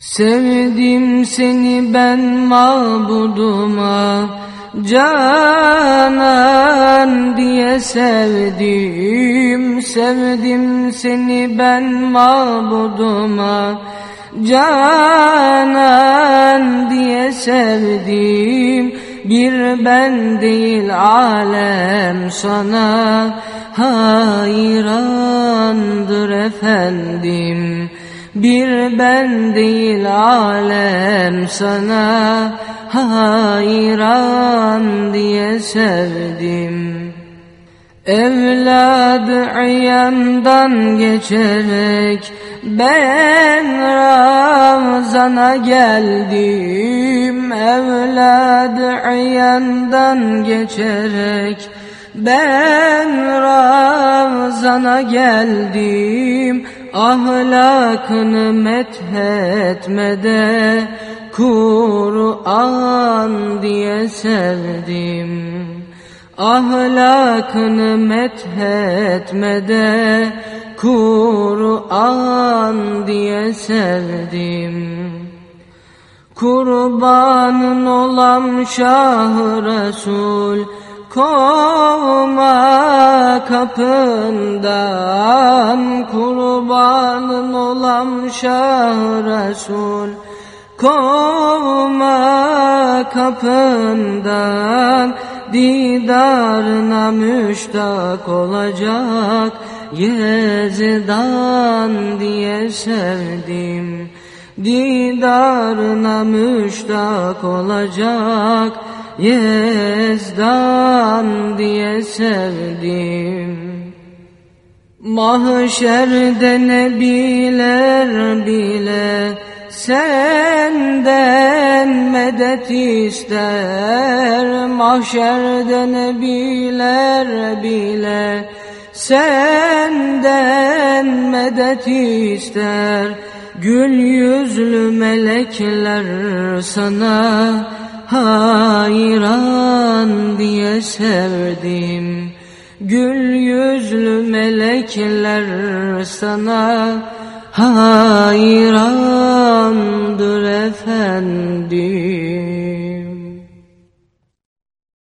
Sevdim seni ben mabuduma Canan diye sevdim. Sevdim seni ben mabuduma Canan diye sevdim. Bir ben değil alem sana Hayrandır efendim bir ben değil alem sana hayran diye sevdim. Evladı yandan geçerek ben Ramazan'a geldim. Evladı yandan geçerek ben Ramazan'a geldim ahlakını methetmede Kur'an diye sevdim. Ahlakını methetmede Kur'an diye sevdim. Kurbanın olan Şah Resul Kovma kapından kurbanın olan Şah Resul. Kovma kapından Didarına müştak olacak. Yezdan diye sevdim. Didarına müştak olacak. Yezdan diye sevdim. Mahşerde nebiler bile Senden medet ister. Mahşerde nebiler bile Senden medet ister. Gül yüzlü melekler sana hayran diye sevdim. Gül yüzlü melekler sana hayrandır efendim